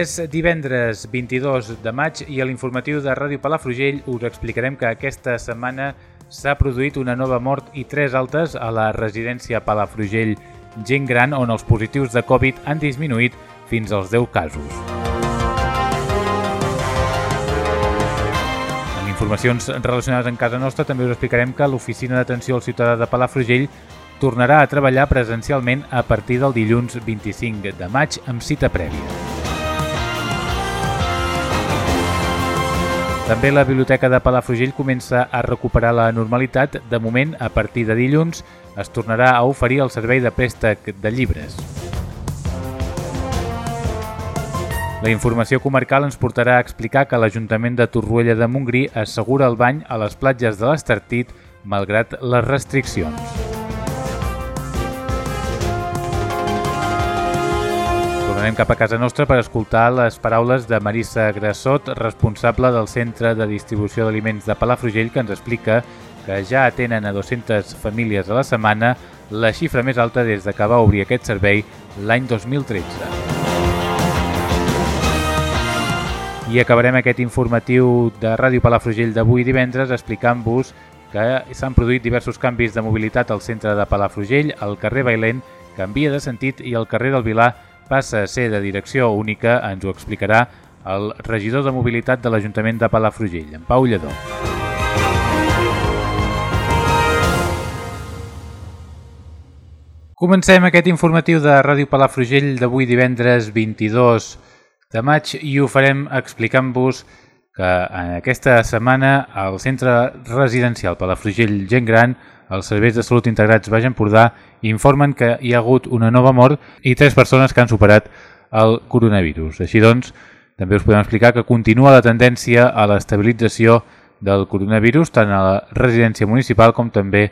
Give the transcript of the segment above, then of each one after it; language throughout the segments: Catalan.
És divendres 22 de maig i a l'informatiu de Ràdio Palafrugell us explicarem que aquesta setmana s'ha produït una nova mort i tres altes a la residència Palafrugell Gent Gran on els positius de Covid han disminuït fins als 10 casos. En informacions relacionades amb casa nostra també us explicarem que l'Oficina d'Atenció al Ciutadà de Palafrugell tornarà a treballar presencialment a partir del dilluns 25 de maig amb cita prèvia. També la Biblioteca de Palafrugell comença a recuperar la normalitat. De moment, a partir de dilluns, es tornarà a oferir el servei de préstec de llibres. La informació comarcal ens portarà a explicar que l'Ajuntament de Torroella de Montgrí assegura el bany a les platges de l'Estartit malgrat les restriccions. Tornarem cap a casa nostra per escoltar les paraules de Marissa Grassot, responsable del Centre de Distribució d'Aliments de Palafrugell, que ens explica que ja atenen a 200 famílies a la setmana, la xifra més alta des de que va obrir aquest servei l'any 2013. I acabarem aquest informatiu de Ràdio Palafrugell d'avui divendres explicant-vos que s'han produït diversos canvis de mobilitat al centre de Palafrugell, el carrer Bailent canvia de sentit i el carrer del Vilar passa a ser de direcció única, ens ho explicarà el regidor de mobilitat de l'Ajuntament de Palafrugell, en Pau Lledó. Comencem aquest informatiu de Ràdio Palafrugell d'avui divendres 22 de maig i ho farem explicant-vos que en aquesta setmana al centre residencial Palafrugell Gent Gran els serveis de salut integrats Baix Empordà informen que hi ha hagut una nova mort i tres persones que han superat el coronavirus. Així doncs, també us podem explicar que continua la tendència a l'estabilització del coronavirus tant a la residència municipal com també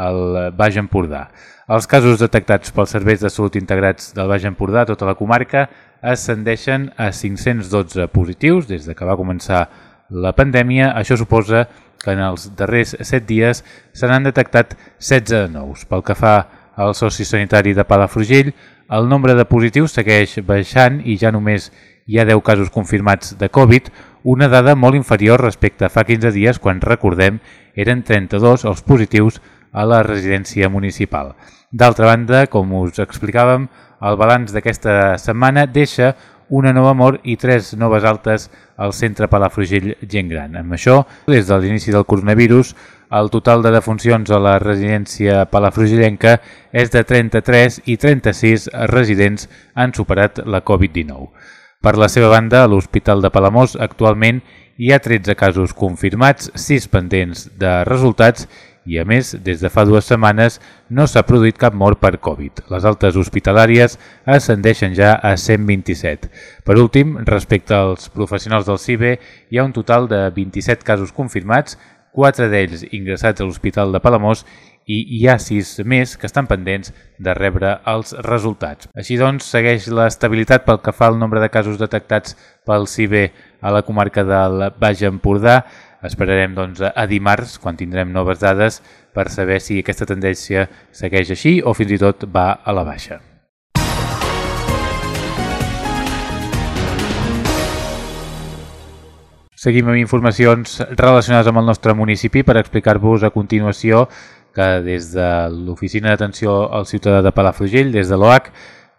al Baix Empordà. Els casos detectats pels serveis de salut integrats del Baix Empordà a tota la comarca ascendeixen a 512 positius des de que va començar la pandèmia. Això suposa que en els darrers 7 dies se n'han detectat 16 nous. Pel que fa al soci sanitari de Palafrugell, el nombre de positius segueix baixant i ja només hi ha 10 casos confirmats de Covid, una dada molt inferior respecte a fa 15 dies quan, recordem, eren 32 els positius a la residència municipal. D'altra banda, com us explicàvem, el balanç d'aquesta setmana deixa una nova mort i tres noves altes al centre Palafrugell Gent Gran. Amb això, des de l'inici del coronavirus, el total de defuncions a la residència palafrugellenca és de 33 i 36 residents han superat la Covid-19. Per la seva banda, a l'Hospital de Palamós actualment hi ha 13 casos confirmats, 6 pendents de resultats i, a més, des de fa dues setmanes no s'ha produït cap mort per Covid. Les altes hospitalàries ascendeixen ja a 127. Per últim, respecte als professionals del CIBE, hi ha un total de 27 casos confirmats, 4 d'ells ingressats a l'Hospital de Palamós i hi ha 6 més que estan pendents de rebre els resultats. Així doncs, segueix l'estabilitat pel que fa al nombre de casos detectats pel CIBE a la comarca del Baix Empordà, Esperarem doncs, a dimarts, quan tindrem noves dades, per saber si aquesta tendència segueix així o fins i tot va a la baixa. Seguim amb informacions relacionades amb el nostre municipi per explicar-vos a continuació que des de l'Oficina d'Atenció al Ciutadà de Palafrugell, des de l'OAC,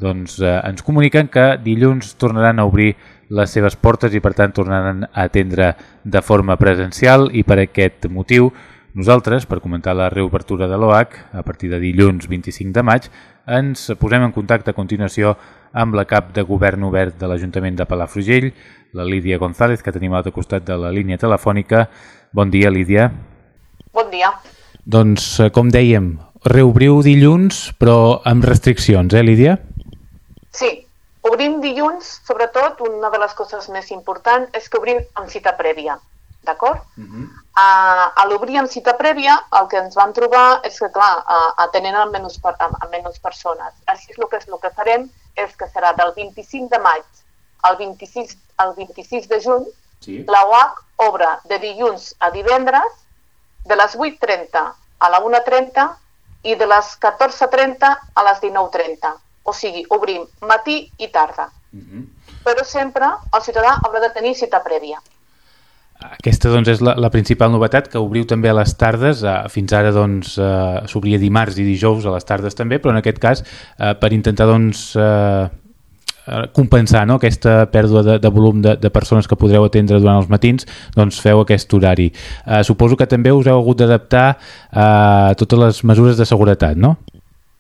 doncs, eh, ens comuniquen que dilluns tornaran a obrir les seves portes i per tant tornaran a atendre de forma presencial i per aquest motiu nosaltres, per comentar la reobertura de l'OAC a partir de dilluns 25 de maig, ens posem en contacte a continuació amb la cap de govern obert de l'Ajuntament de Palafrugell, la Lídia González, que tenim a l'altre costat de la línia telefònica. Bon dia, Lídia. Bon dia. Doncs, eh, com dèiem, reobriu dilluns, però amb restriccions, eh, Lídia? Sí, obrim dilluns, sobretot, una de les coses més importants és que obrim amb cita prèvia, d'acord? Uh -huh. uh, a l'obrir amb cita prèvia, el que ens vam trobar és que, clar, uh, atenent a menys, a, a menys persones. Així és el que, és el que farem és que serà del 25 de maig al 26, al 26 de juny, sí. la UAC obre de dilluns a divendres de les 8.30 a la 1.30 i de les 14.30 a les 19.30. O sigui, obrim matí i tarda. Uh -huh. Però sempre el ciutadà haurà de tenir cita prèvia. Aquesta doncs, és la, la principal novetat, que obriu també a les tardes. Eh, fins ara doncs, eh, s'obria dimarts i dijous a les tardes també, però en aquest cas eh, per intentar doncs, eh, Eh, compensar no, aquesta pèrdua de, de volum de, de persones que podreu atendre durant els matins, doncs feu aquest horari. Uh, suposo que també us heu hagut d'adaptar a uh, totes les mesures de seguretat, no?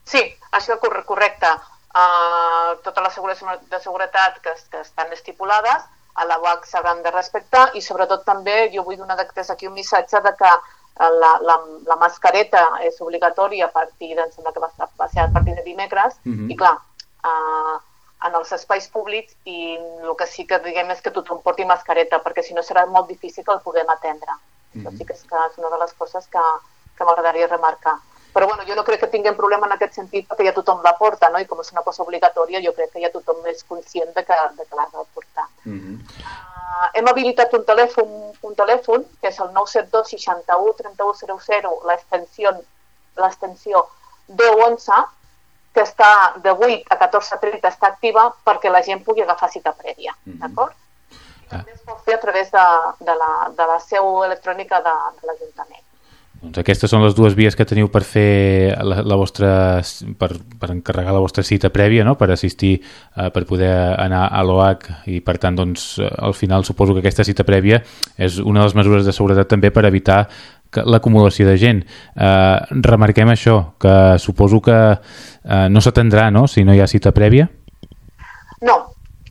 Sí, això és correcte. Uh, totes les mesures de seguretat que, que estan estipulades a la UAC s'hauran de respectar i sobretot també jo vull donar des aquí un missatge de que la, la, la mascareta és obligatòria a partir, em sembla que va, va ser a partir de dimecres, mhm. -huh. i clar, uh, en els espais públics i el que sí que diguem és que tothom porti mascareta, perquè si no serà molt difícil que el puguem atendre. Mm -hmm. Això sí que és, que és una de les coses que, que m'agradaria remarcar. Però bueno, jo no crec que tinguem problema en aquest sentit perquè ja tothom la porta, no? I com és una cosa obligatòria, jo crec que ja tothom és conscient de que, de que l'ha de portar. Mm -hmm. uh, hem habilitat un telèfon, un telèfon, que és el 972 61 3100, l'extensió l'extensió 1011, que està de 8 a 14.30 està activa perquè la gent pugui agafar cita prèvia, mm -hmm. d'acord? Ah. També es pot fer a través de, de, la, de la seu electrònica de, de l'Ajuntament. Doncs aquestes són les dues vies que teniu per fer la, la vostra, per, per encarregar la vostra cita prèvia, no? per assistir, eh, per poder anar a l'OAC i per tant doncs, al final suposo que aquesta cita prèvia és una de les mesures de seguretat també per evitar l'acumulació de gent. Eh, remarquem això, que suposo que eh, no s'atendrà, no?, si no hi ha cita prèvia? No,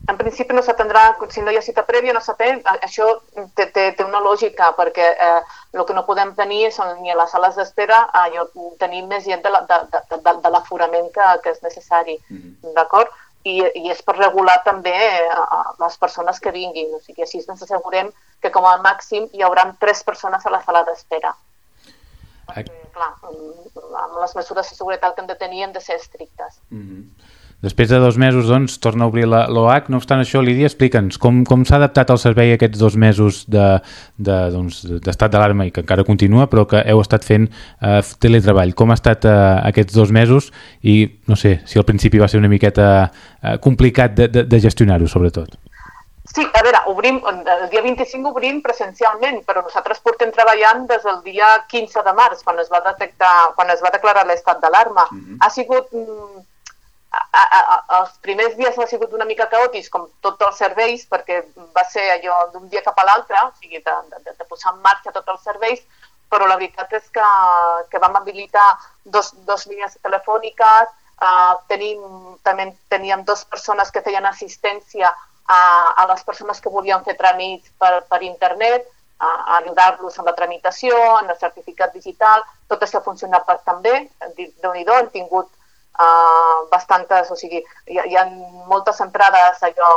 en principi no s'atendrà, si no hi ha cita prèvia no s'atén, això té, té, té una lògica, perquè eh, el que no podem tenir són ni a les sales d'espera eh, tenir més gent de l'aforament la, de, de, de que, que és necessari, mm -hmm. d'acord? I, I és per regular també eh, les persones que vinguin, o sigui, així ens assegurem que com a màxim hi haurà tres persones a la sala d'espera clar, amb les mesures de seguretat que hem de tenir hem de ser estrictes. Mm -hmm. Després de dos mesos, doncs, torna a obrir l'OAC. No obstant això, Lídia, explica'ns com, com s'ha adaptat el servei aquests dos mesos d'estat de, de, doncs, d'alarma i que encara continua, però que heu estat fent eh, teletreball. Com ha estat eh, aquests dos mesos i, no sé, si al principi va ser una miqueta eh, complicat de, de, de gestionar-ho, sobretot. Sí, a veure, obrim, el dia 25 obrim presencialment, però nosaltres portem treballant des del dia 15 de març, quan es va detectar, quan es va declarar l'estat d'alarma. Mm -hmm. Ha sigut mm, a, a, els primers dies ha sigut una mica caòtics, com tots els serveis, perquè va ser allò d'un dia cap a l'altre, o sigui, de, de, de posar en marxa tots els serveis, però la veritat és que, que vam habilitar dos, dos línies telefòniques, uh, tenim, també teníem dues persones que feien assistència a, a les persones que volien fer tràmits per, per internet, a, a ajudar-los amb la tramitació, en el certificat digital, tot això ha funcionat bastant bé, déu nhi hem tingut uh, bastantes, o sigui, hi, hi ha moltes entrades allò,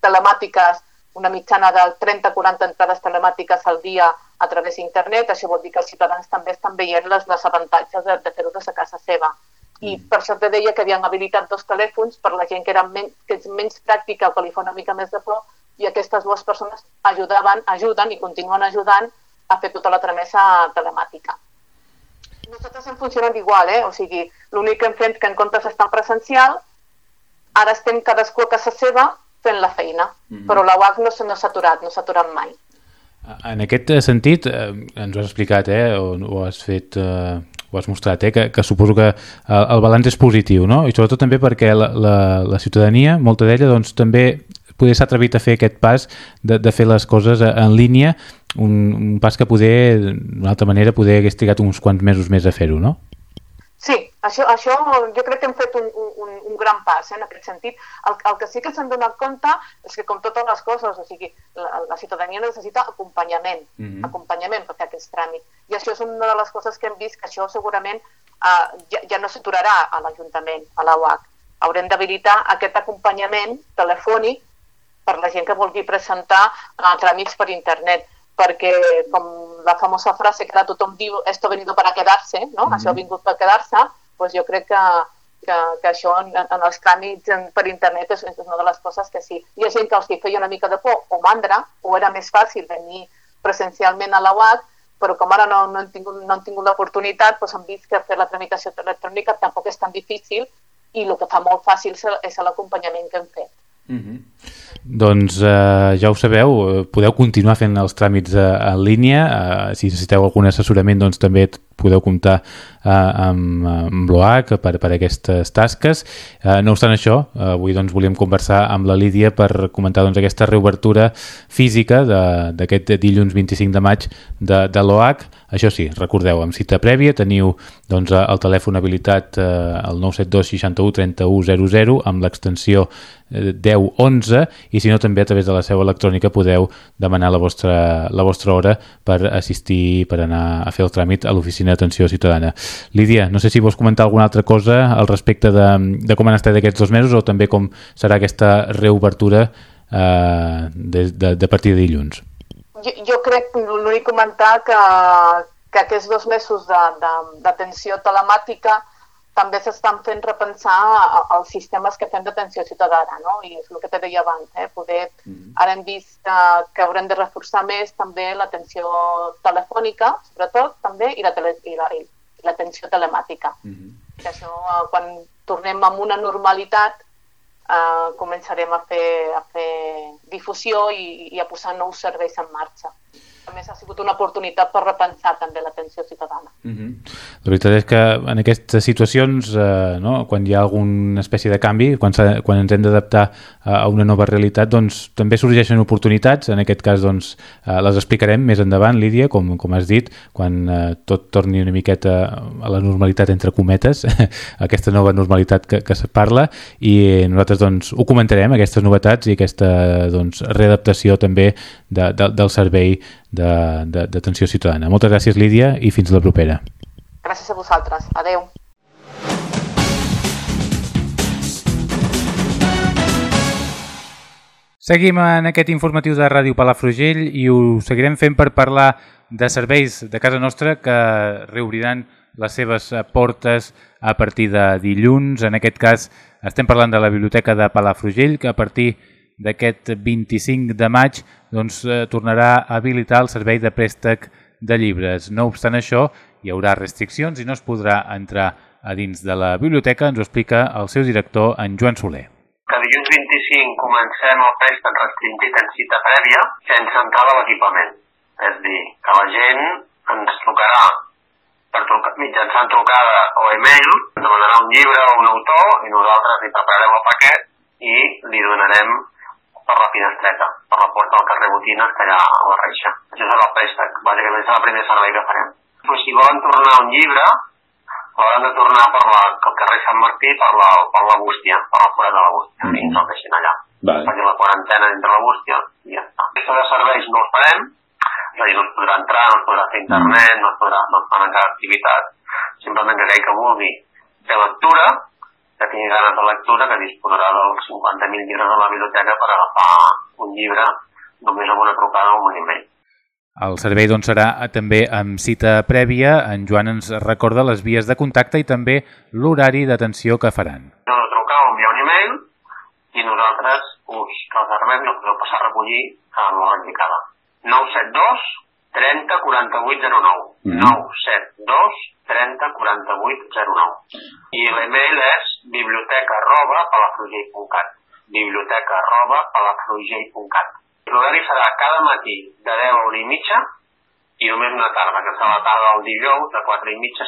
telemàtiques, una mitjana de 30-40 entrades telemàtiques al dia a través d'internet, això vol dir que els ciutadans també estan veient les, les avantatges de, de fer-ho des de casa seva i mm. per això te deia que havien habilitat dos telèfons per la gent que, era men que és menys pràctica o que li fa una mica més de por i aquestes dues persones ajudaven, ajuden i continuen ajudant a fer tota la tramesa telemàtica. Nosaltres hem funcionat igual, eh? o sigui, l'únic que hem fet que en comptes d'estar presencial, ara estem cadascú a casa seva fent la feina, mm -hmm. però la UAC no s'ha aturat, no s'ha aturat mai. En aquest sentit, eh, ens ho has explicat, eh, o, o has fet eh, ho has mostrat, eh? que, que suposo que el, el balanç és positiu, no? I sobretot també perquè la, la, la ciutadania, molta d'ella, doncs també poder s'ha atrevit a fer aquest pas de, de fer les coses en línia, un, un pas que poder, d'una altra manera, poder hagués trigat uns quants mesos més a fer-ho, no? Sí, això, això jo crec que hem fet un, un, un gran pas eh, en aquest sentit. El, el que sí que s'han donat compte és que, com totes les coses, o sigui, la, la ciutadania necessita acompanyament, mm -hmm. acompanyament per fer aquest tràmit. I això és una de les coses que hem vist, que això segurament uh, ja, ja no s'aturarà a l'Ajuntament, a la UAC. Haurem d'habilitar aquest acompanyament telefònic per la gent que vulgui presentar uh, tràmits per internet perquè com la famosa frase que ara tothom diu esto ha venido para quedarse, no? Mm -hmm. això ha vingut per quedar-se, pues jo crec que, que, que això en, en els tràmits per internet és, és una de les coses que sí. Hi ha gent que els feia una mica de por o mandra, o era més fàcil venir presencialment a la UAC, però com ara no, no han tingut, no han tingut l'oportunitat, doncs han vist que fer la tramitació electrònica tampoc és tan difícil i el que fa molt fàcil és l'acompanyament que hem fet. Mm -hmm. Doncs eh, ja ho sabeu, eh, podeu continuar fent els tràmits eh, en línia, eh, si necessiteu algun assessorament doncs també podeu comptar eh, amb, amb l'OAC per, per aquestes tasques. Eh, no obstant això, eh, avui doncs, volíem conversar amb la Lídia per comentar doncs, aquesta reobertura física d'aquest dilluns 25 de maig de, de l'OAC. Això sí, recordeu, amb cita prèvia teniu doncs, el telèfon habilitat eh, el 972 61 31 00 amb l'extensió 10-11 i si no també a través de la seu electrònica podeu demanar la vostra, la vostra hora per assistir, per anar a fer el tràmit a l'oficina d'atenció ciutadana. Lídia, no sé si vols comentar alguna altra cosa al respecte de, de com han estat aquests dos mesos o també com serà aquesta reobertura eh, de, de, de partir de dilluns. Jo, jo crec, l'únic comentar que, que aquests dos mesos d'atenció telemàtica també s'estan fent repensar els sistemes que fem d'atenció ciutadana, no? I és el que te deia abans, eh? Poder, mm -hmm. ara hem vist que, que haurem de reforçar més també l'atenció telefònica, sobretot, també, i l'atenció la, i la, telemàtica. Mm -hmm. I això, eh, quan tornem a una normalitat, eh, començarem a fer, a fer difusió i, i a posar nous serveis en marxa a més ha sigut una oportunitat per repensar també l'atenció ciutadana. Mm -hmm. La veritat és que en aquestes situacions, eh, no, quan hi ha alguna espècie de canvi, quan, quan ens hem d'adaptar a una nova realitat, doncs també sorgeixen oportunitats, en aquest cas doncs, eh, les explicarem més endavant, Lídia, com, com has dit, quan eh, tot torni una miqueta a la normalitat entre cometes, aquesta nova normalitat que, que se parla, i nosaltres doncs, ho comentarem, aquestes novetats i aquesta doncs, readaptació també de, de, del servei d'atenció ciutadana. Moltes gràcies, Lídia, i fins la propera. Gràcies a vosaltres. Adeu. Seguim en aquest informatiu de Ràdio Palafrugell i ho seguirem fent per parlar de serveis de casa nostra que reobriran les seves portes a partir de dilluns. En aquest cas estem parlant de la Biblioteca de Palafrugell que a partir d'aquest 25 de maig doncs, eh, tornarà a habilitar el servei de préstec de llibres. No obstant això, hi haurà restriccions i no es podrà entrar a dins de la biblioteca, ens ho explica el seu director, en Joan Soler. Que dilluns 25 comencem el préstec restringit en cita prèvia sense entrar a l'equipament. És dir, que la gent ens trucarà per trucar, mitjançant trucada o e-mail, demanarà un llibre o un autor i nosaltres li prepararem el paquet i li donarem per la finestreta, per la porta del carrer Botines, que allà a la reixa. Això serà el préstec, bàsicament serà el primer servei que farem. Pues si volen tornar un llibre, hauran de tornar per la, pel carrer Sant Martí per la, per la bústia, per la fora de la bústia, mm. i ens el deixin allà. Vale. Perquè la quarantena entre la bústia i ja està. Aquesta de serveis no els farem, és a dir, no es podrà entrar, no es podrà fer internet, no es podrà, no es podrà activitat, simplement que aquell que vulgui fer lectura, que tingui ganes de lectura, que disposarà dels 50.000 llibres de la biblioteca per agafar un llibre només amb una trucada o un e-mail. El servei doncs, serà també amb cita prèvia. En Joan ens recorda les vies de contacte i també l'horari d'atenció que faran. No de trucar o enviar un e-mail i nosaltres us reservem i us podeu passar a recollir a l'hora indicada. 972 30 48 09. Mm. 972 30 48 09. I l'email és biblioteca arroba palafrugell.cat biblioteca arroba palafrugell.cat L'horari serà cada matí de 10 a 1 i mitja i només una tarda, que serà la tarda del dijous de 4 i mitja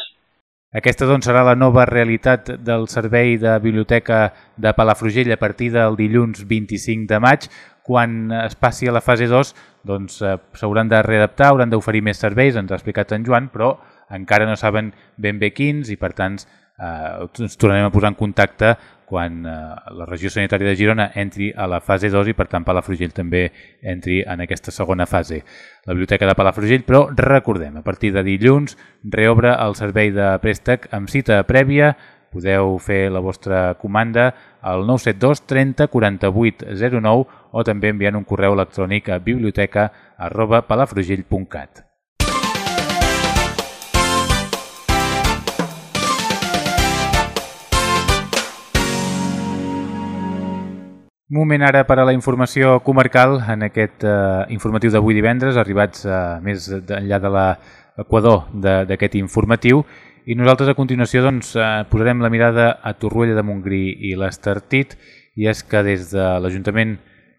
aquesta doncs, serà la nova realitat del servei de biblioteca de Palafrugell a partir del dilluns 25 de maig. Quan es passi a la fase 2 doncs, eh, s'hauran de readaptar, hauran d'oferir més serveis, ens ha explicat en Joan, però encara no saben ben bé quins i per tant eh, ens tornarem a posar en contacte quan eh, la regió sanitària de Girona entri a la fase 2 i per tant Palafrugell també entri en aquesta segona fase. La Biblioteca de Palafrugell, però recordem, a partir de dilluns reobre el servei de préstec amb cita prèvia, podeu fer la vostra comanda al 972 30 48 09 o també enviant un correu electrònic a biblioteca arroba palafrugell.cat. Moment ara per a la informació comarcal en aquest eh, informatiu d'avui divendres, arribats eh, més enllà de l'equador d'aquest informatiu. I nosaltres a continuació doncs, eh, posarem la mirada a Torroella de Montgrí i l'Estartit i és que des de l'Ajuntament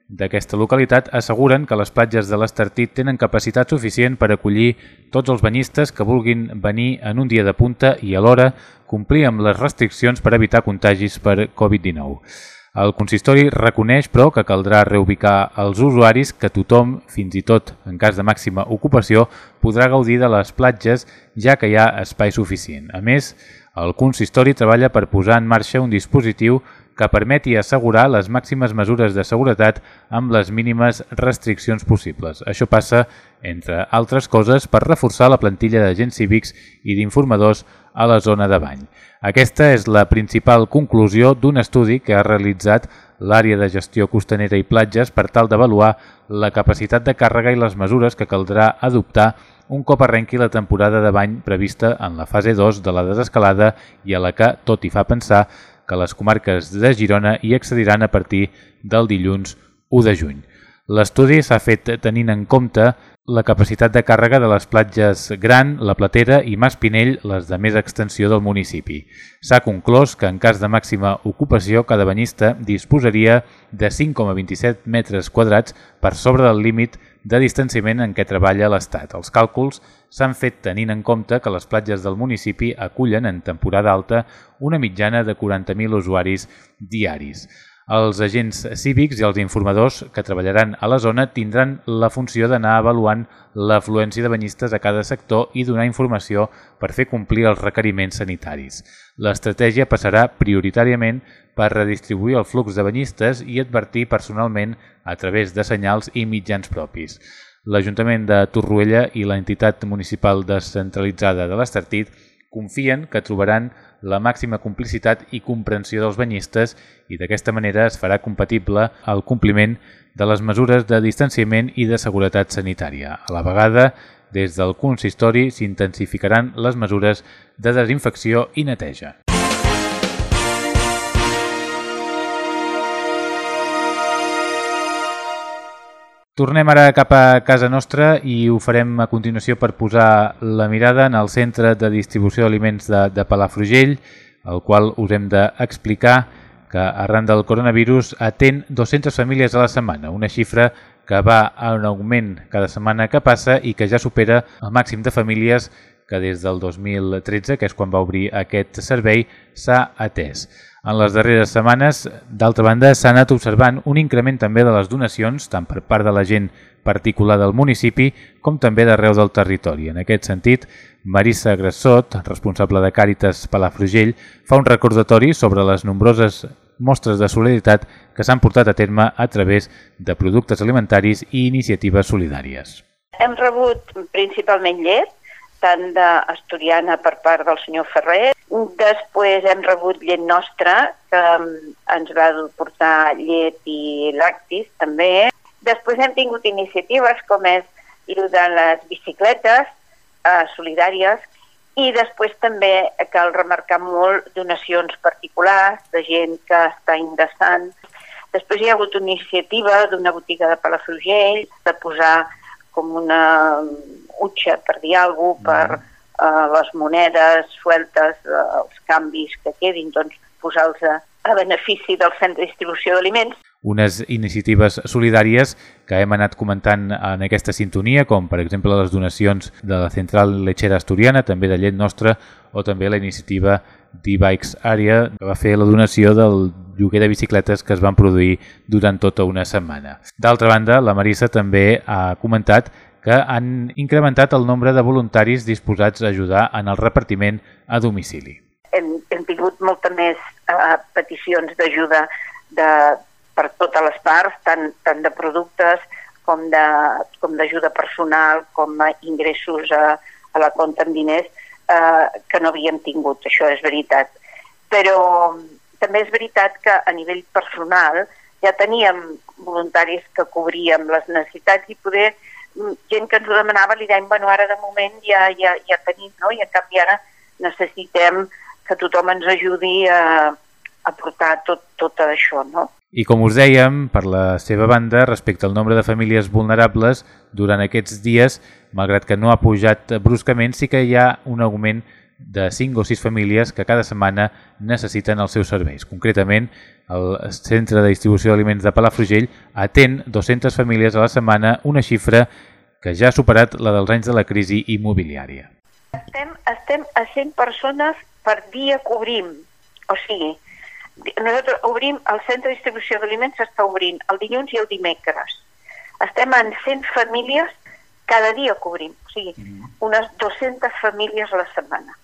d'aquesta localitat asseguren que les platges de l'Estartit tenen capacitat suficient per acollir tots els banyistes que vulguin venir en un dia de punta i alhora complir amb les restriccions per evitar contagis per Covid-19. El consistori reconeix, però, que caldrà reubicar els usuaris que tothom, fins i tot en cas de màxima ocupació, podrà gaudir de les platges ja que hi ha espai suficient. A més, el consistori treballa per posar en marxa un dispositiu que permeti assegurar les màximes mesures de seguretat amb les mínimes restriccions possibles. Això passa, entre altres coses, per reforçar la plantilla d'agents cívics i d'informadors a la zona de bany. Aquesta és la principal conclusió d'un estudi que ha realitzat l'àrea de gestió costanera i platges per tal d'avaluar la capacitat de càrrega i les mesures que caldrà adoptar un cop arrenqui la temporada de bany prevista en la fase 2 de la desescalada i a la que tot hi fa pensar que les comarques de Girona hi accediran a partir del dilluns 1 de juny. L'estudi s'ha fet tenint en compte la capacitat de càrrega de les platges Gran, La Platera i Mas Pinell, les de més extensió del municipi. S'ha conclòs que en cas de màxima ocupació cada banyista disposaria de 5,27 metres quadrats per sobre del límit de distanciament en què treballa l'Estat. Els càlculs s'han fet tenint en compte que les platges del municipi acullen en temporada alta una mitjana de 40.000 usuaris diaris. Els agents cívics i els informadors que treballaran a la zona tindran la funció d'anar avaluant l'afluència de banyistes a cada sector i donar informació per fer complir els requeriments sanitaris. L'estratègia passarà prioritàriament per redistribuir el flux de banyistes i advertir personalment a través de senyals i mitjans propis. L'Ajuntament de Torroella i l'entitat municipal descentralitzada de l'Estartit confien que trobaran la màxima complicitat i comprensió dels banyistes i d'aquesta manera es farà compatible el compliment de les mesures de distanciament i de seguretat sanitària. A la vegada, des del consistori s'intensificaran les mesures de desinfecció i neteja. Tornem ara cap a casa nostra i ho farem a continuació per posar la mirada en el centre de distribució d'aliments de, de Palafrugell, el qual us hem d'explicar que arran del coronavirus atén 200 famílies a la setmana, una xifra que va en augment cada setmana que passa i que ja supera el màxim de famílies que des del 2013, que és quan va obrir aquest servei, s'ha atès. En les darreres setmanes, d'altra banda, s'ha anat observant un increment també de les donacions, tant per part de la gent particular del municipi com també d'arreu del territori. En aquest sentit, Marissa Grassot, responsable de Càritas Palafrugell, fa un recordatori sobre les nombroses mostres de solidaritat que s'han portat a terme a través de productes alimentaris i iniciatives solidàries. Hem rebut principalment llet, tant d'Asturiana per part del senyor Ferrer. Després hem rebut llet nostra, que mm, ens va portar llet i lactis també. Després hem tingut iniciatives com és el de les bicicletes eh, solidàries i després també cal remarcar molt donacions particulars de gent que està ingressant. Després hi ha hagut una iniciativa d'una botiga de Palafrugell de posar com una utxa, per dir alguna cosa, per uh, les monedes sueltes, uh, els canvis que quedin, doncs posar-los a, a benefici del centre de distribució d'aliments. Unes iniciatives solidàries que hem anat comentant en aquesta sintonia, com per exemple les donacions de la Central Lechera Asturiana, també de llet nostra, o també la iniciativa D-Bikes Area, que va fer la donació del lloguer de bicicletes que es van produir durant tota una setmana. D'altra banda, la Marissa també ha comentat que han incrementat el nombre de voluntaris disposats a ajudar en el repartiment a domicili. hem, hem tingut molta més uh, peticions d'ajuda de, per totes les parts, tant, tant de productes com d'ajuda personal, com a ingressos a, a la compta en diners, eh, que no havíem tingut, això és veritat. Però també és veritat que a nivell personal ja teníem voluntaris que cobríem les necessitats i poder gent que ens ho demanava li deien, bueno, ara de moment ja, ja, ja tenim, no? i en canvi ara necessitem que tothom ens ajudi a, a portar tot, tot això, no? I com us dèiem, per la seva banda, respecte al nombre de famílies vulnerables, durant aquests dies, malgrat que no ha pujat bruscament, sí que hi ha un augment de 5 o 6 famílies que cada setmana necessiten els seus serveis. Concretament, el Centre de Distribució d'Aliments de Palafrugell atén 200 famílies a la setmana, una xifra que ja ha superat la dels anys de la crisi immobiliària. Estem, estem a 100 persones per dia cobrim. O sigui, nosaltres obrim, el centre de distribució d'aliments està obrint el dilluns i el dimecres. Estem en 100 famílies, cada dia cobrim, o sigui, mm. unes 200 famílies a la setmana.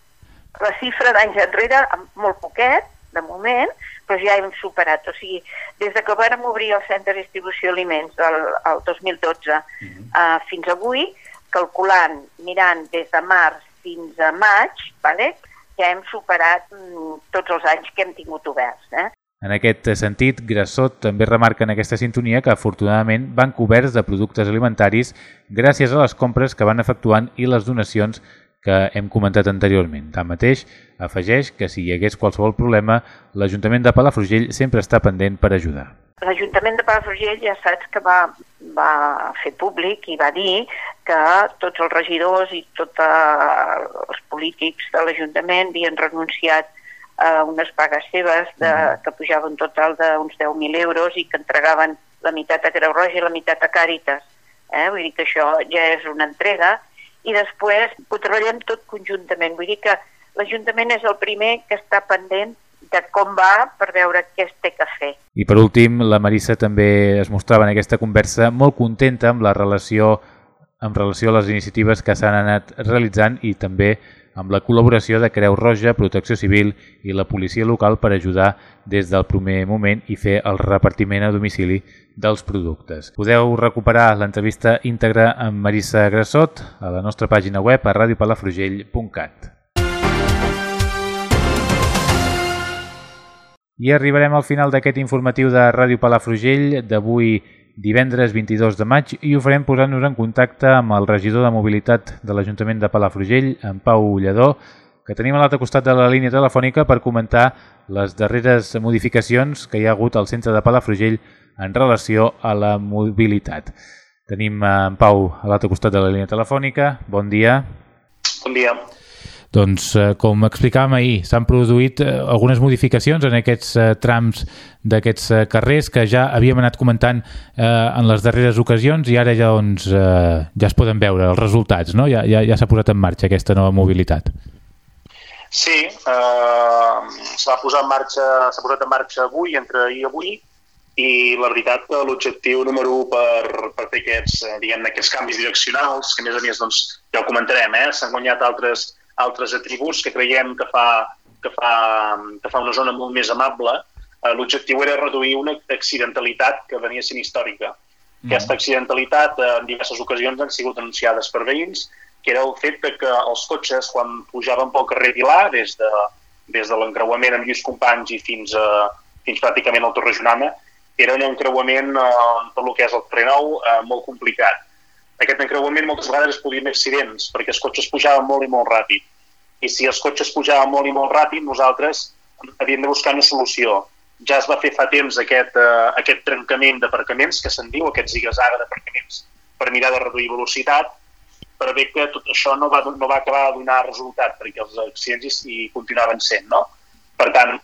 La xifra d'anys enrere, molt poquet, de moment, però ja hem superat. O sigui, des de que vam obrir el centre de distribució d'aliments el, el 2012 mm -hmm. uh, fins avui, calculant, mirant des de març fins a maig, vale? ja hem superat mm, tots els anys que hem tingut oberts. Eh? En aquest sentit, Grassot també remarca en aquesta sintonia que afortunadament van coberts de productes alimentaris gràcies a les compres que van efectuant i les donacions que hem comentat anteriorment. Tanmateix, afegeix que si hi hagués qualsevol problema, l'Ajuntament de Palafrugell sempre està pendent per ajudar. L'Ajuntament de Palafrugell ja saps que va, va fer públic i va dir que tots els regidors i tots els polítics de l'Ajuntament havien renunciat a unes pagues seves de, mm. que pujaven un total d'uns 10.000 euros i que entregaven la meitat a Creu Roja i la meitat a Càritas. Eh? Vull dir que això ja és una entrega i després ho treballem tot conjuntament. Vull dir que l'Ajuntament és el primer que està pendent de com va per veure què es té que fer. I per últim, la Marissa també es mostrava en aquesta conversa molt contenta amb la relació en relació a les iniciatives que s'han anat realitzant i també amb la col·laboració de Creu Roja, Protecció Civil i la policia local per ajudar des del primer moment i fer el repartiment a domicili dels productes. Podeu recuperar l'entrevista íntegra amb Marissa Grassot a la nostra pàgina web a radiopalafrugell.cat. I arribarem al final d'aquest informatiu de Ràdio Palafrugell d'avui divendres 22 de maig i ho farem posant-nos en contacte amb el regidor de mobilitat de l'Ajuntament de Palafrugell, en Pau Lledó, que tenim a l'altre costat de la línia telefònica per comentar les darreres modificacions que hi ha hagut al centre de Palafrugell en relació a la mobilitat. Tenim en Pau a l'altre costat de la línia telefònica. Bon dia. Bon dia. Doncs, eh, com explicàvem ahir, s'han produït eh, algunes modificacions en aquests eh, trams d'aquests eh, carrers que ja havíem anat comentant eh, en les darreres ocasions i ara ja, doncs, eh, ja es poden veure els resultats, no? Ja, ja, ja s'ha posat en marxa aquesta nova mobilitat. Sí, eh, s'ha posat en marxa, posat en marxa avui, entre ahir i avui, i la veritat que l'objectiu número 1 per, per fer aquests, eh, diguem aquests canvis direccionals, que a més a més doncs, ja ho comentarem, eh, s'han guanyat altres altres atributs que creiem que fa, que fa, que fa una zona molt més amable, eh, l'objectiu era reduir una accidentalitat que venia sent històrica. Mm. Aquesta accidentalitat eh, en diverses ocasions han sigut anunciades per veïns, que era el fet de que els cotxes, quan pujaven pel carrer Vilà, des de, des de l'encreuament amb Lluís Companys i fins, a, fins pràcticament al Torre Junana, era un encreuament eh, tot el que és el Trenou eh, molt complicat aquest encreuament moltes vegades es podien accidents, perquè els cotxes pujaven molt i molt ràpid. I si els cotxes pujaven molt i molt ràpid, nosaltres havíem de buscar una solució. Ja es va fer fa temps aquest, uh, aquest trencament d'aparcaments, que se'n diu, aquest zigazaga d'aparcaments, per mirar de reduir velocitat, però bé que tot això no va, no va acabar de donar resultat, perquè els accidents hi, continuaven sent, no? Per tant,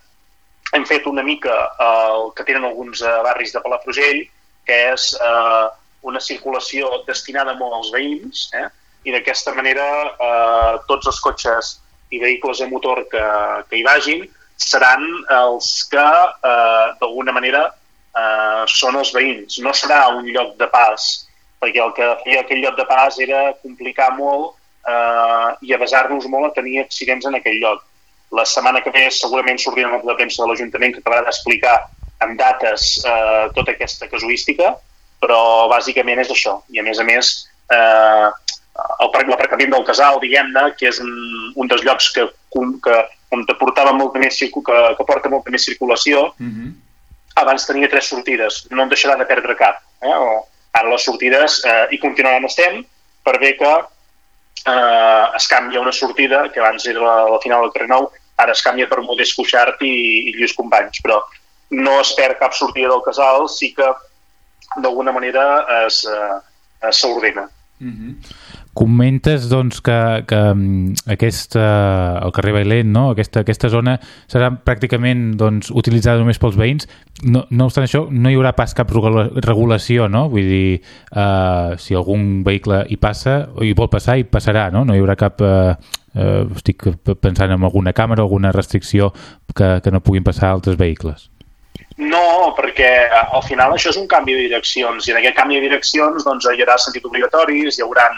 hem fet una mica uh, el que tenen alguns uh, barris de Palafrugell, que és uh, una circulació destinada molt als veïns eh? i d'aquesta manera eh, tots els cotxes i vehicles de motor que, que hi vagin seran els que eh, d'alguna manera eh, són els veïns. No serà un lloc de pas, perquè el que feia aquell lloc de pas era complicar molt eh, i avasar-nos molt a tenir accidents en aquell lloc. La setmana que ve segurament sortirà de premsa de l'Ajuntament que acabarà d'explicar amb dates eh, tota aquesta casuística, però bàsicament és això. I a més a més, eh, l'aparcament del casal, diguem-ne, que és un, un dels llocs que, que, on portava molta més, que, que porta molta més circulació, uh mhm. -huh. abans tenia tres sortides. No en deixarà de perdre cap. Eh? O, ara les sortides eh, hi continuaran estem per bé que eh, es canvia una sortida, que abans era la, la final del carrer Nou, ara es canvia per Modest Cuixart i, i Lluís Companys, però no es perd cap sortida del casal, sí que d'alguna manera eh, s'ordena. Mm -hmm. Comentes doncs, que, que mm, aquesta, el carrer Bailent, no? aquesta, aquesta zona serà pràcticament doncs, utilitzada només pels veïns. No, no obstant això, no hi haurà pas cap regulació, no? Vull dir, eh, si algun vehicle hi passa, o hi vol passar, hi passarà, no? No hi haurà cap... Eh, eh, estic pensant en alguna càmera alguna restricció que, que no puguin passar altres vehicles. No, perquè al final això és un canvi de direccions i en aquest canvi de direccions doncs, hi haurà sentit obligatoris, hi haurà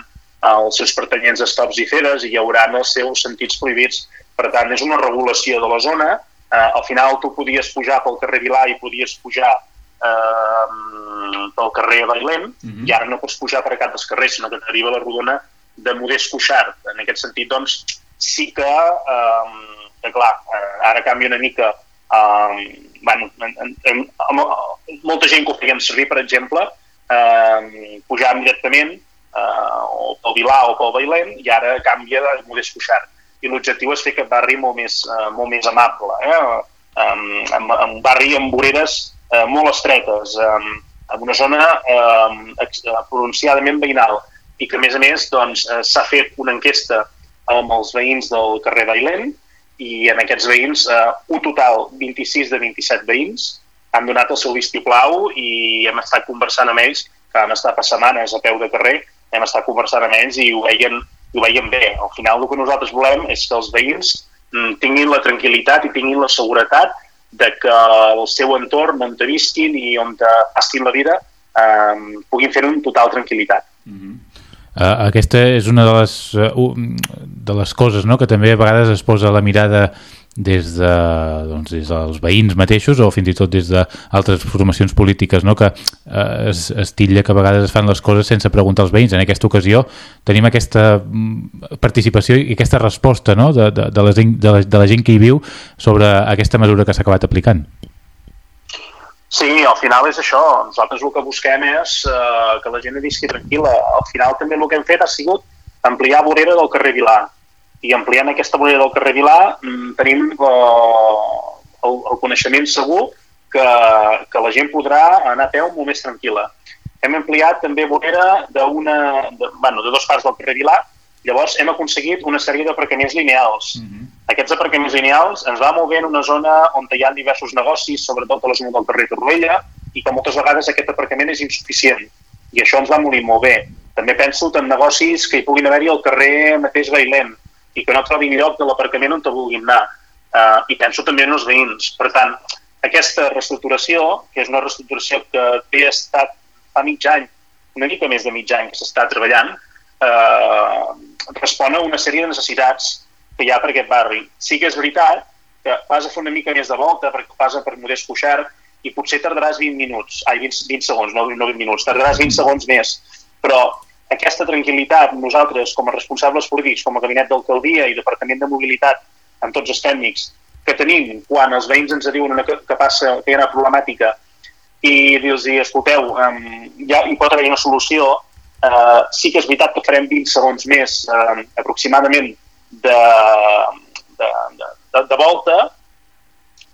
els seus pertanyents estops i feres i hi haurà els seus sentits prohibits. Per tant, és una regulació de la zona. Eh, al final tu podies pujar pel carrer Vilà i podies pujar eh, pel carrer Bailem uh mhm. -huh. i ara no pots pujar per a cap dels carrers, sinó que t'arriba la rodona de Modest Cuixart. En aquest sentit, doncs, sí que, eh, que clar, eh, ara canvia una mica eh, bueno, en, en, en, en, molta gent que ho feien servir, per exemple, eh, pujàvem directament eh, o pel Vilà o pel Bailent, i ara canvia de Modest Cuixart. I l'objectiu és fer aquest barri molt més, eh, molt més amable, eh? amb, amb, amb un barri amb voreres eh, molt estretes, amb, amb una zona eh, pronunciadament veïnal, i que, a més a més, doncs, eh, s'ha fet una enquesta amb els veïns del carrer Bailent, i en aquests veïns, eh, un total 26 de 27 veïns, han donat el seu vistiplau i hem estat conversant amb ells, que han estat per setmanes a peu de carrer, hem estat conversant amb ells i ho veien, ho veien bé. Al final el que nosaltres volem és que els veïns mm, tinguin la tranquil·litat i tinguin la seguretat de que el seu entorn on te visquin i on te passin la vida eh, puguin fer-ho amb total tranquil·litat. Mm -hmm. Uh, aquesta és una de les, uh, de les coses no? que també a vegades es posa la mirada des, de, doncs, des dels veïns mateixos o fins i tot des d'altres formacions polítiques no? que eh, es, es tilla que a vegades es fan les coses sense preguntar als veïns. En aquesta ocasió tenim aquesta mm, participació i aquesta resposta no? de, de, de, les, de, la, de la gent que hi viu sobre aquesta mesura que s'ha acabat aplicant. Sí, al final és això. Nosaltres el que busquem és eh, que la gent visqui tranquil·la. Al final també el que hem fet ha sigut ampliar vorera del carrer Vilà i ampliant aquesta vorera del carrer Vilà mm, tenim eh, el, el coneixement segur que, que la gent podrà anar a peu molt més tranquil·la. Hem ampliat també vorera d'una, de, bueno, de dos parts del carrer Vilà, llavors hem aconseguit una sèrie d'aparcaments lineals. Mm -hmm. Aquests aparcaments lineals ens va bé en una zona on hi ha diversos negocis, sobretot a la zona del carrer Torrella, i que moltes vegades aquest aparcament és insuficient. I això ens va morir molt bé. També penso en negocis que hi puguin haver-hi al carrer mateix Bailent, i que no trobin lloc de l'aparcament on te vulguin anar. Uh, I penso també en els veïns. Per tant, aquesta reestructuració, que és una reestructuració que té estat fa mig any, una mica més de mig any que s'està treballant, eh, respon a una sèrie de necessitats que hi ha per aquest barri. Sí que és veritat que vas a fer una mica més de volta perquè passa per Modest Cuixart i potser tardaràs 20 minuts, ai, 20, 20 segons, no, no 20 minuts, tardaràs 20 segons més, però aquesta tranquil·litat, nosaltres, com a responsables polítics, com a gabinet d'alcaldia i departament de mobilitat, amb tots els tècnics, que tenim quan els veïns ens diuen una, que, que passa, que hi ha una problemàtica i dir-los, escolteu, um, ja hi pot haver una solució, uh, sí que és veritat que farem 20 segons més uh, aproximadament de, de, de, de volta,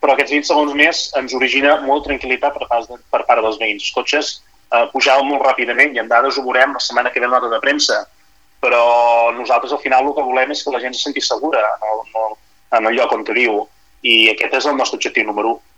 però aquests 20 segons més ens origina molt tranquil·litat per part, de, per part dels veïns. Els cotxes eh, pujava molt ràpidament i en dades ho veurem la setmana que ve nota de premsa però nosaltres al final el que volem és que la gent se senti segura en el, en el, en lloc on viu i aquest és el nostre objectiu número 1.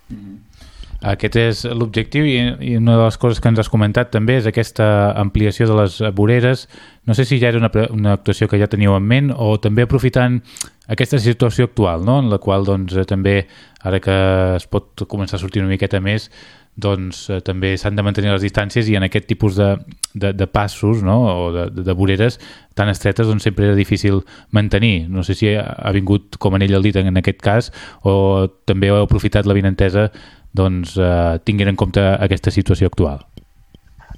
Aquest és l'objectiu i, i una de les coses que ens has comentat també és aquesta ampliació de les voreres. No sé si ja era una, una actuació que ja teníeu en ment o també aprofitant aquesta situació actual, no? en la qual doncs, també, ara que es pot començar a sortir una miqueta més, doncs eh, també s'han de mantenir les distàncies i en aquest tipus de, de, de passos no? o de, de, de voreres tan estretes doncs sempre era difícil mantenir. No sé si ha vingut com en ell el dit en aquest cas o també heu aprofitat la vinentesa doncs, eh, tinguin en compte aquesta situació actual.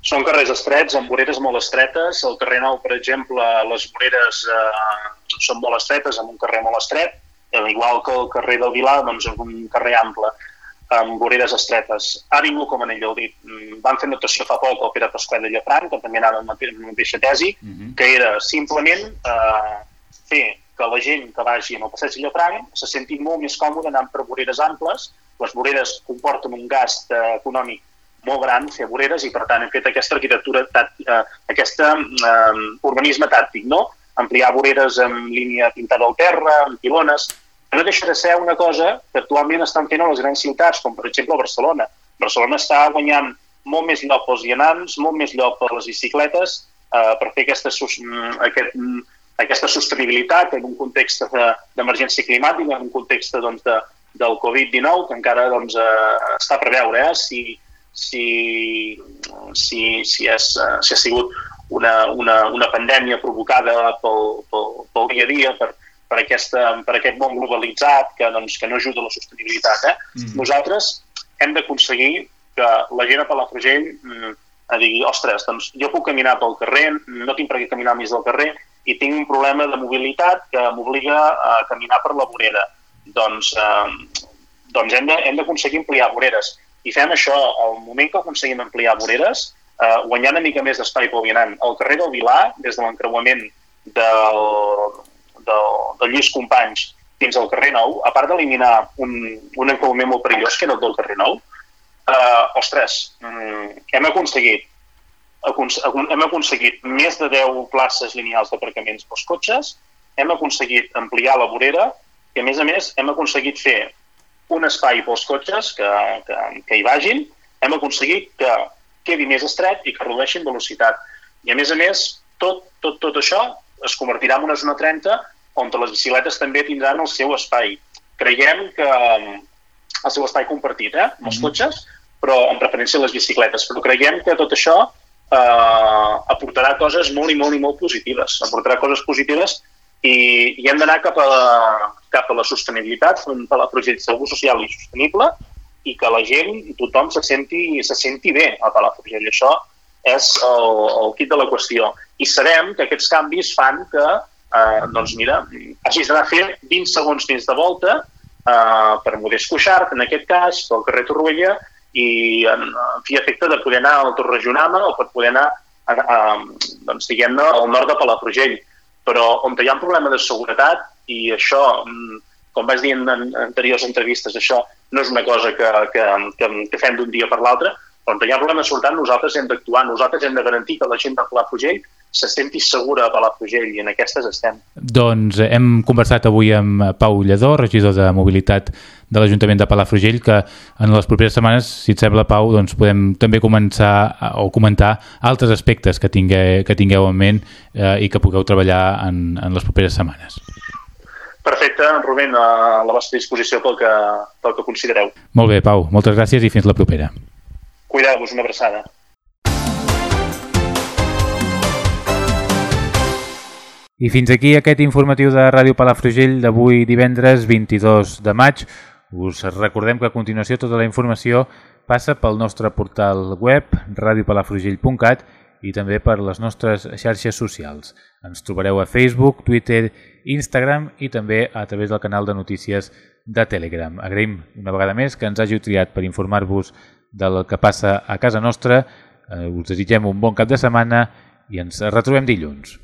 Són carrers estrets, amb voreres molt estretes. El carrer Nou, per exemple, les voreres eh, són molt estretes, amb un carrer molt estret, igual que el carrer del Vilar, doncs, és un carrer ample amb voreres estretes. Ha vingut, com en ell dit, mm, van fer notació fa poc al Pere Pasqual de Llafranc, que també anava en la mateixa tesi, uh mhm. -huh. que era simplement eh, fer que la gent que vagi en el passeig de Llafranc se senti molt més còmode anant per voreres amples. Les voreres comporten un gast eh, econòmic molt gran, fer voreres, i per tant hem fet aquesta arquitectura, eh, aquest eh, urbanisme tàctic, no? Ampliar voreres en línia pintada al terra, amb pilones, no deixa de ser una cosa que actualment estan fent a les grans ciutats, com per exemple Barcelona. Barcelona està guanyant molt més lloc pels vianants, molt més lloc per les bicicletes, eh, per fer aquesta, mm, aquest, mm, aquesta sostenibilitat en un context d'emergència de, climàtica, en un context doncs, de, del Covid-19, que encara doncs, eh, està per veure eh, si, si, si, si, és, eh, si ha sigut una, una, una pandèmia provocada pel, pel, pel dia a dia, per, per, aquesta, per aquest món globalitzat que, doncs, que no ajuda a la sostenibilitat. Eh? Mm. Nosaltres hem d'aconseguir que la gent a Palafrugell mm, a dir, ostres, doncs jo puc caminar pel carrer, no tinc per què caminar més del carrer i tinc un problema de mobilitat que m'obliga a caminar per la vorera. Doncs, eh, doncs hem d'aconseguir ampliar voreres. I fem això, al moment que aconseguim ampliar voreres, eh, guanyant una mica més d'espai pel vianant. Al carrer del Vilar, des de l'encreuament del, del, del Lluís Companys fins al carrer Nou, a part d'eliminar un, un encreuament molt perillós, que era el del carrer Nou, eh, ostres, mm, hem aconseguit hem aconseguit més de 10 places lineals d'aparcaments pels cotxes, hem aconseguit ampliar la vorera i, a més a més, hem aconseguit fer un espai pels cotxes que, que, que hi vagin, hem aconseguit que quedi més estret i que redueixin velocitat. I, a més a més, tot, tot, tot això es convertirà en una zona 30 on les bicicletes també tindran el seu espai. Creiem que mm, el seu espai compartit, eh, amb els mhm. cotxes, però en preferència les bicicletes. Però creiem que tot això eh, aportarà coses molt i molt i molt positives. Aportarà coses positives i, i hem d'anar cap, a la, cap a la sostenibilitat, a la segur social i sostenible i que la gent, tothom se senti, se senti bé a Palafrugell. Això és el, el kit de la qüestió. I sabem que aquests canvis fan que eh, doncs mira, hagis d'anar a fer 20 segons més de volta eh, per Modest Cuixart, en aquest cas, pel carrer Torroella, i en, en fi efecte de poder anar al Torregionama o per poder anar a, a, doncs, diguem-ne, al nord de Palafrugell. Però on hi ha un problema de seguretat, i això, mm, com vaig dir en, en anteriors entrevistes, això no és una cosa que, que, que, que fem d'un dia per l'altre, on hi ha problema de seguretat nosaltres hem d'actuar, nosaltres hem de garantir que la gent de Palafrugell se senti segura a Palafrugell i en aquestes estem. Doncs eh, hem conversat avui amb Pau Lledó, regidor de Mobilitat de l'Ajuntament de Palafrugell, que en les properes setmanes, si et sembla, Pau, doncs podem també començar o comentar altres aspectes que tingueu, que tingueu en ment eh, i que pugueu treballar en, en les properes setmanes. Perfecte, Rubén, a la vostra disposició pel que, pel que considereu. Molt bé, Pau, moltes gràcies i fins la propera. Cuideu-vos, una abraçada. I fins aquí aquest informatiu de Ràdio Palafrugell d'avui divendres 22 de maig. Us recordem que a continuació tota la informació passa pel nostre portal web radiopalafrugell.cat i també per les nostres xarxes socials. Ens trobareu a Facebook, Twitter, Instagram i també a través del canal de notícies de Telegram. Agraïm una vegada més que ens hagi triat per informar-vos del que passa a casa nostra. Eh, us desitgem un bon cap de setmana i ens retrobem dilluns.